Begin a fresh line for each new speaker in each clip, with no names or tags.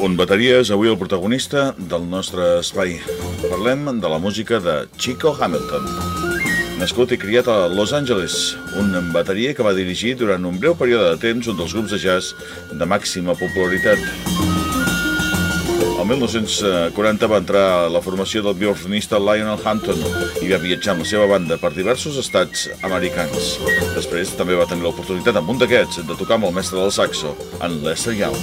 Un bateria és avui el protagonista del nostre espai. Parlem de la música de Chico Hamilton. Nascut i criat a Los Angeles, un bateria que va dirigir durant un breu període de temps un dels grups de jazz de màxima popularitat. El 1940 va entrar a la formació del biofonista Lionel Hampton i va viatjar amb la seva banda per diversos estats americans. Després també va tenir l'oportunitat amb un d'aquests de tocar amb el mestre del saxo, en Lester Young.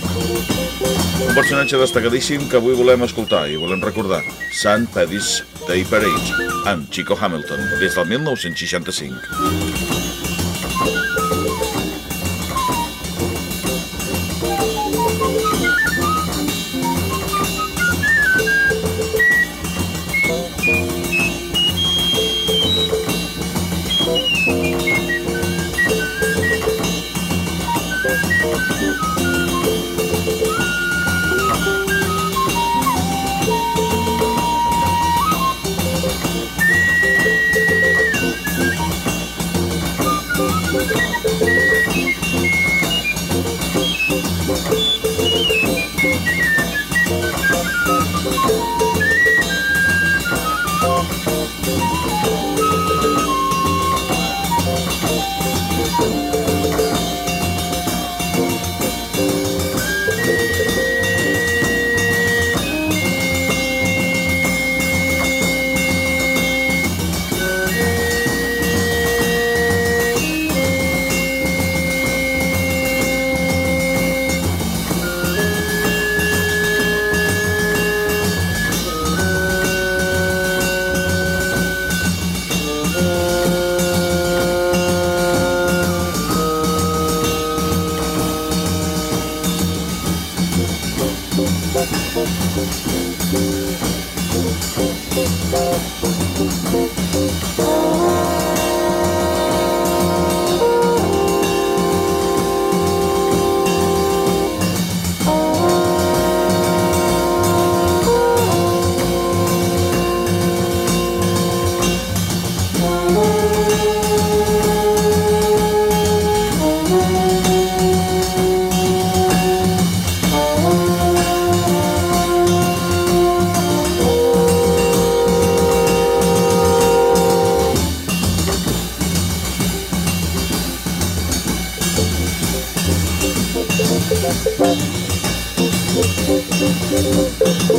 Un personatge destacadíssim que avui volem escoltar i volem recordar, Sant Paddy's Day Parade, amb Chico Hamilton, des del 1965.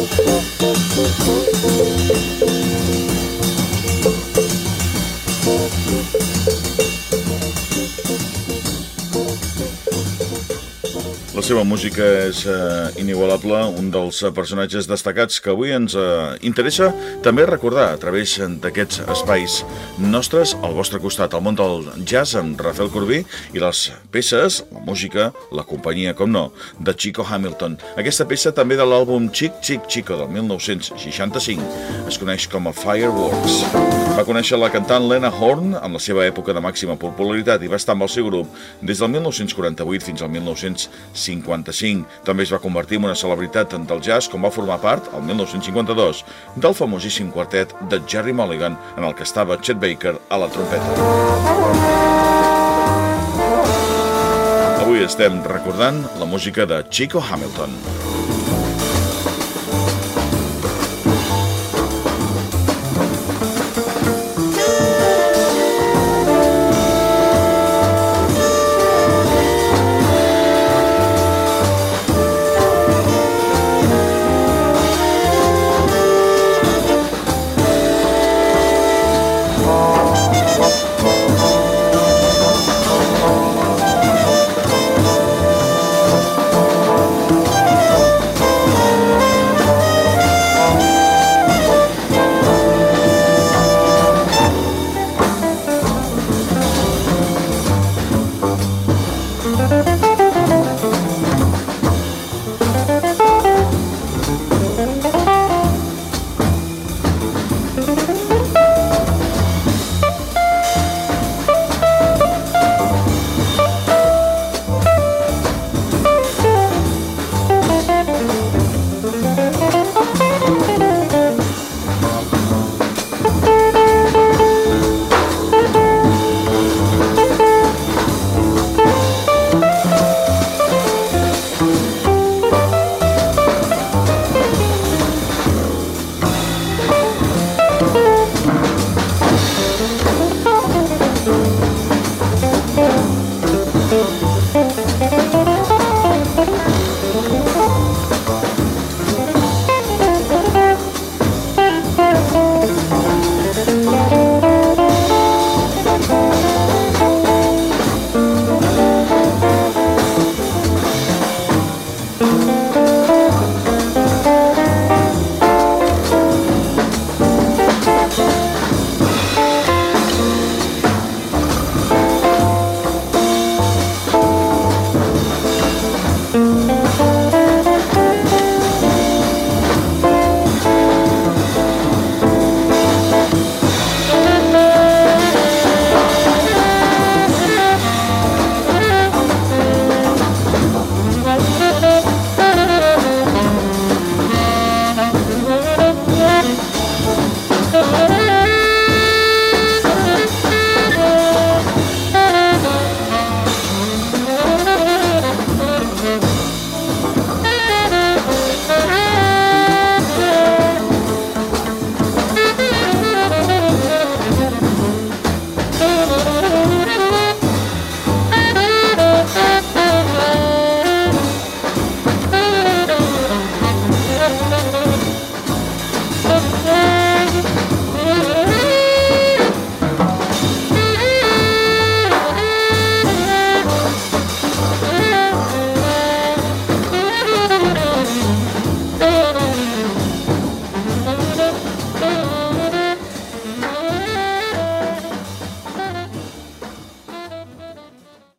Thank you. Seva música és uh, inigualable, un dels uh, personatges destacats que avui ens uh, interessa també recordar a través d'aquests espais nostres al vostre costat, al món del jazz amb Rafael Corbí i les peces, la música, la companyia, com no, de Chico Hamilton. Aquesta peça també de l'àlbum Chic Chic Chico del 1965 es coneix com a Fireworks. Va conèixer la cantant Lena Horne en la seva època de màxima popularitat i va estar amb el seu grup des del 1948 fins al 1950 1955. També es va convertir en una celebritat del jazz com va formar part, el 1952, del famosíssim quartet de Jerry Mulligan, en el que estava Chet Baker a la trompeta. Avui estem recordant la música de Chico Hamilton.